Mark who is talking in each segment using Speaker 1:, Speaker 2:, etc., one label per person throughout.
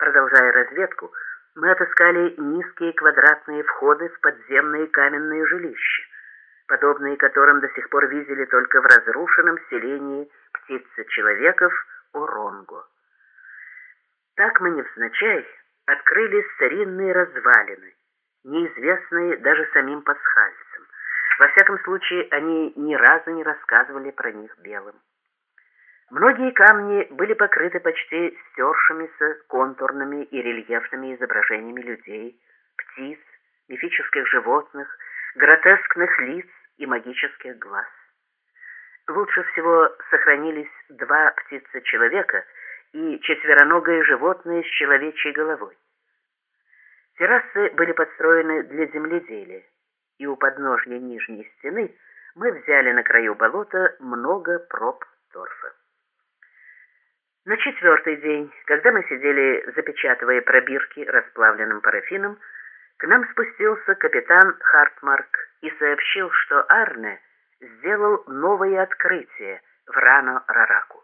Speaker 1: Продолжая разведку, мы отыскали низкие квадратные входы в подземные каменные жилища, подобные которым до сих пор видели только в разрушенном селении птицы-человеков Оронго. Так мы невзначай открыли старинные развалины, неизвестные даже самим пасхальцам. Во всяком случае, они ни разу не рассказывали про них белым. Многие камни были покрыты почти стершимися контурными и рельефными изображениями людей, птиц, мифических животных, гротескных лиц и магических глаз. Лучше всего сохранились два птицы-человека и четвероногое животное с человечьей головой. Террасы были подстроены для земледелия, и у подножья нижней стены мы взяли на краю болота много проб торфа. На четвертый день, когда мы сидели, запечатывая пробирки расплавленным парафином, к нам спустился капитан Хартмарк и сообщил, что Арне сделал новое открытие в Рано-Рараку.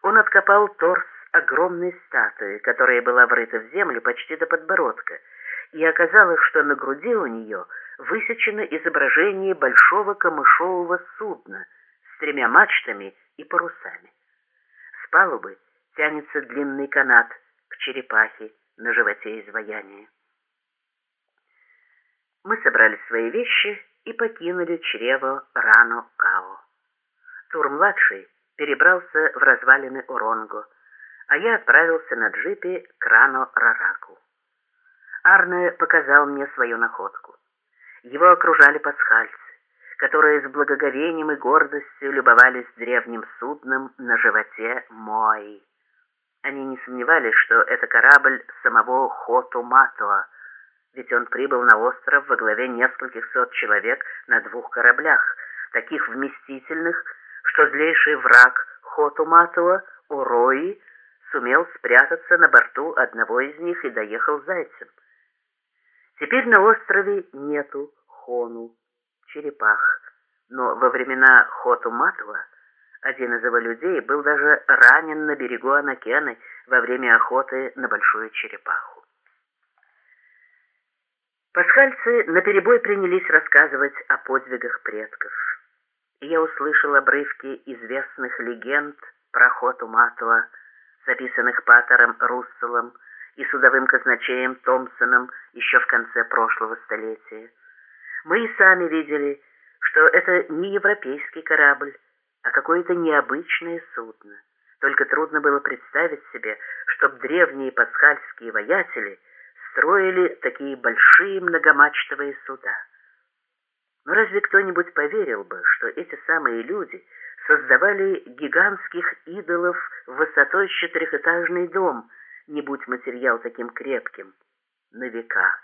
Speaker 1: Он откопал торс огромной статуи, которая была врыта в землю почти до подбородка, и оказалось, что на груди у нее высечено изображение большого камышового судна с тремя мачтами и парусами палубы тянется длинный канат к черепахе на животе изваяния. Мы собрали свои вещи и покинули чрево Рано-Као. Тур-младший перебрался в развалины Уронго, а я отправился на джипе к Рано-Рараку. Арне показал мне свою находку. Его окружали пасхальцы которые с благоговением и гордостью любовались древним судном на животе Мои. Они не сомневались, что это корабль самого Хоту-Матуа, ведь он прибыл на остров во главе нескольких сот человек на двух кораблях, таких вместительных, что злейший враг Хоту-Матуа, Урои, сумел спрятаться на борту одного из них и доехал зайцем. Теперь на острове нету Хону, черепах, но во времена Хоту-Матуа один из его людей был даже ранен на берегу Анакены во время охоты на большую черепаху. Пасхальцы наперебой принялись рассказывать о подвигах предков. Я услышал обрывки известных легенд про Хоту-Матуа, записанных Паттером Русселом и судовым казначеем Томпсоном еще в конце прошлого столетия. Мы и сами видели, что это не европейский корабль, а какое-то необычное судно. Только трудно было представить себе, чтоб древние пасхальские воятели строили такие большие многомачтовые суда. Но разве кто-нибудь поверил бы, что эти самые люди создавали гигантских идолов высотой четырехэтажный дом, не будь материал таким крепким, на века?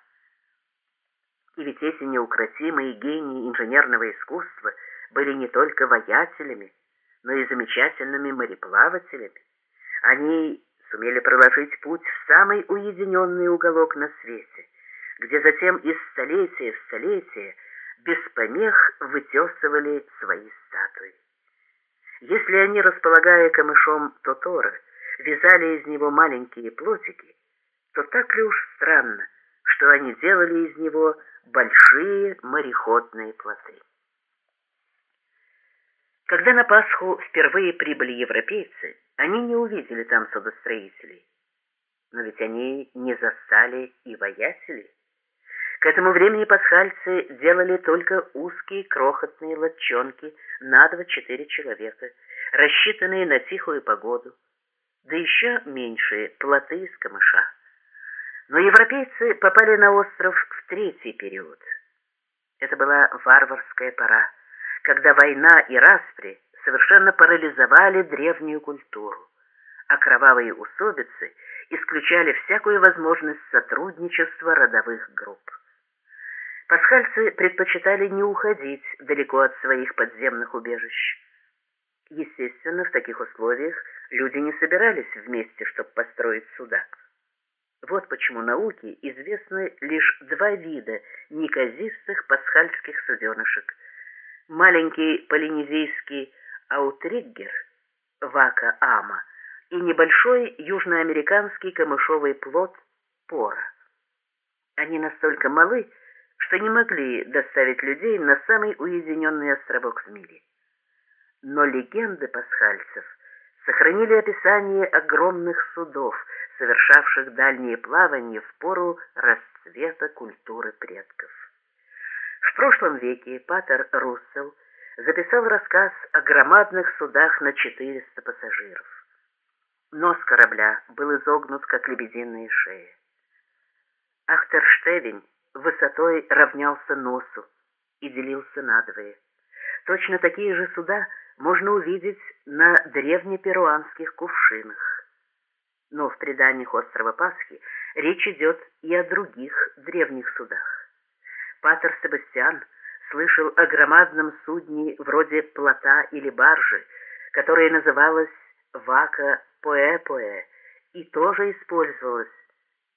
Speaker 1: И ведь эти неукротимые гении инженерного искусства были не только воятелями, но и замечательными мореплавателями. Они сумели проложить путь в самый уединенный уголок на свете, где затем из столетия в столетие без помех вытесывали свои статуи. Если они, располагая камышом Тотора, вязали из него маленькие плотики, то так ли уж странно, что они делали из него большие мореходные плоты. Когда на Пасху впервые прибыли европейцы, они не увидели там судостроителей. Но ведь они не застали и воятелей. К этому времени пасхальцы делали только узкие крохотные лодчонки на два-четыре человека, рассчитанные на тихую погоду, да еще меньшие плоты из камыша. Но европейцы попали на остров в третий период. Это была варварская пора, когда война и распри совершенно парализовали древнюю культуру, а кровавые усобицы исключали всякую возможность сотрудничества родовых групп. Пасхальцы предпочитали не уходить далеко от своих подземных убежищ. Естественно, в таких условиях люди не собирались вместе, чтобы построить суда. Вот почему науке известны лишь два вида неказистых пасхальских суденышек. Маленький полинезийский аутриггер, вака ама, и небольшой южноамериканский камышовый плод пора. Они настолько малы, что не могли доставить людей на самый уединенный островок в мире. Но легенды пасхальцев сохранили описание огромных судов, совершавших дальние плавания в пору расцвета культуры предков. В прошлом веке Патер Руссел записал рассказ о громадных судах на 400 пассажиров. Нос корабля был изогнут, как лебединая шея. Ахтерштевень высотой равнялся носу и делился надвое. Точно такие же суда можно увидеть на древнеперуанских кувшинах. Но в преданиях острова Пасхи речь идет и о других древних судах. Патер Себастьян слышал о громадном судне вроде плота или баржи, которое называлось «Вака Поэ-Поэ» и тоже использовалось,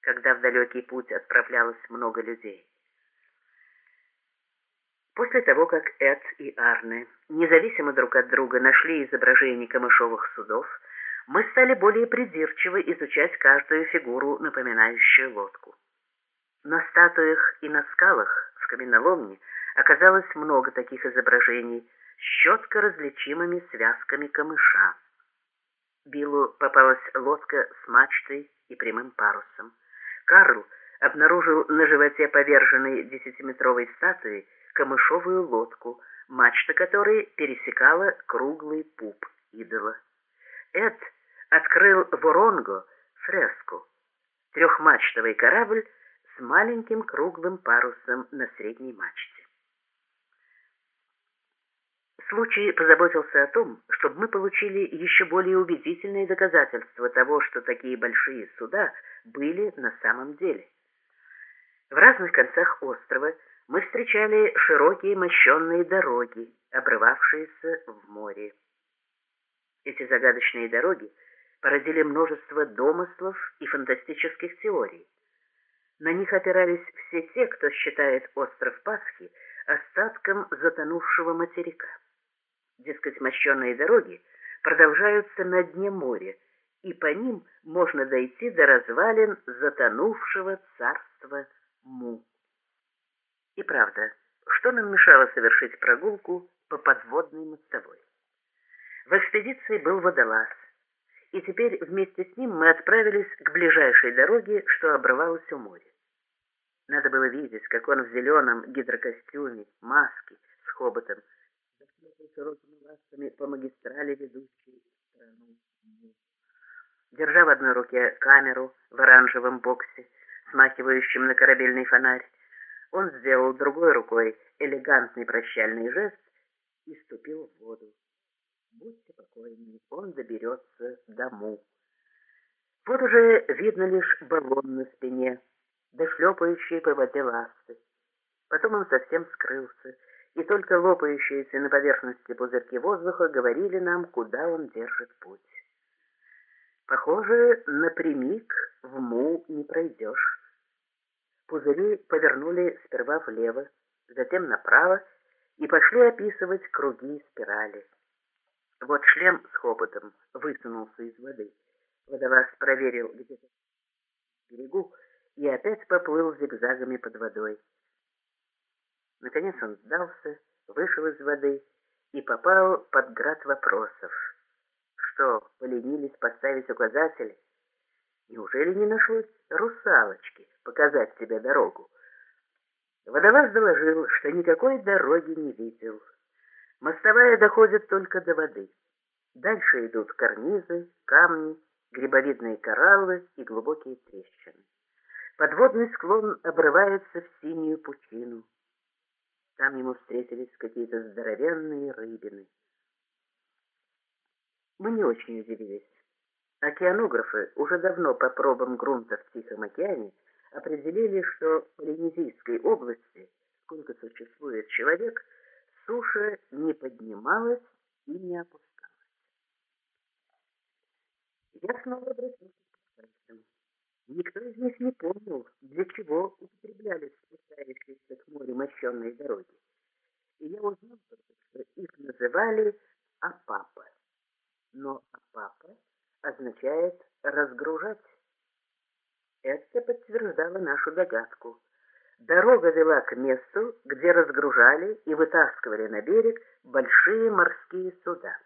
Speaker 1: когда в далекий путь отправлялось много людей. После того, как Эд и Арне независимо друг от друга нашли изображения камышовых судов, мы стали более придирчиво изучать каждую фигуру, напоминающую лодку. На статуях и на скалах в каменоломне оказалось много таких изображений с четко различимыми связками камыша. Биллу попалась лодка с мачтой и прямым парусом. Карл обнаружил на животе поверженной десятиметровой статуи камышовую лодку, мачта которой пересекала круглый пуп идола. Эд открыл Воронго фреску, трехмачтовый корабль с маленьким круглым парусом на средней мачте. Случай позаботился о том, чтобы мы получили еще более убедительные доказательства того, что такие большие суда были на самом деле. В разных концах острова мы встречали широкие мощенные дороги, обрывавшиеся в море. Эти загадочные дороги породили множество домыслов и фантастических теорий. На них опирались все те, кто считает остров Пасхи остатком затонувшего материка. Дескать, мощенные дороги продолжаются на дне моря, и по ним можно дойти до развалин затонувшего царства Му. И правда, что нам мешало совершить прогулку по подводной мостовой? В экспедиции был водолаз, и теперь вместе с ним мы отправились к ближайшей дороге, что обрывалась у моря. Надо было видеть, как он в зеленом гидрокостюме, маске, с хоботом, широкими ластами по магистрали, ведущей страну. Держа в одной руке камеру в оранжевом боксе, смахивающем на корабельный фонарь, он сделал другой рукой элегантный прощальный жест и ступил в воду. Будьте покойны, он доберется дому. Вот уже видно лишь баллон на спине, да шлепающие по воде ласты. Потом он совсем скрылся, и только лопающиеся на поверхности пузырьки воздуха говорили нам, куда он держит путь. Похоже, напрямик в Му не пройдешь. Пузыри повернули сперва влево, затем направо и пошли описывать круги и спирали. Вот шлем с хопотом высунулся из воды. Водолаз проверил где-то берегу и опять поплыл зигзагами под водой. Наконец он сдался, вышел из воды и попал под град вопросов. Что, поленились поставить указатели? Неужели не нашлось русалочки показать тебе дорогу? Водолаз доложил, что никакой дороги не видел. Мостовая доходит только до воды. Дальше идут карнизы, камни, грибовидные кораллы и глубокие трещины. Подводный склон обрывается в синюю пучину. Там ему встретились какие-то здоровенные рыбины. Мы не очень удивились. Океанографы уже давно по пробам грунта в Тихом океане определили, что в Полинезийской области, сколько существует человек, суша не поднималась и не опускалась. Я снова обратился к пальцам. Никто из них не помнил, для чего употреблялись спускающиеся к морю мощенные дороги. И я узнал что их называли Апапа. Но Апапа означает разгружать. Это подтверждало нашу догадку. Дорога вела к месту, где разгружали и вытаскивали на берег большие морские суда.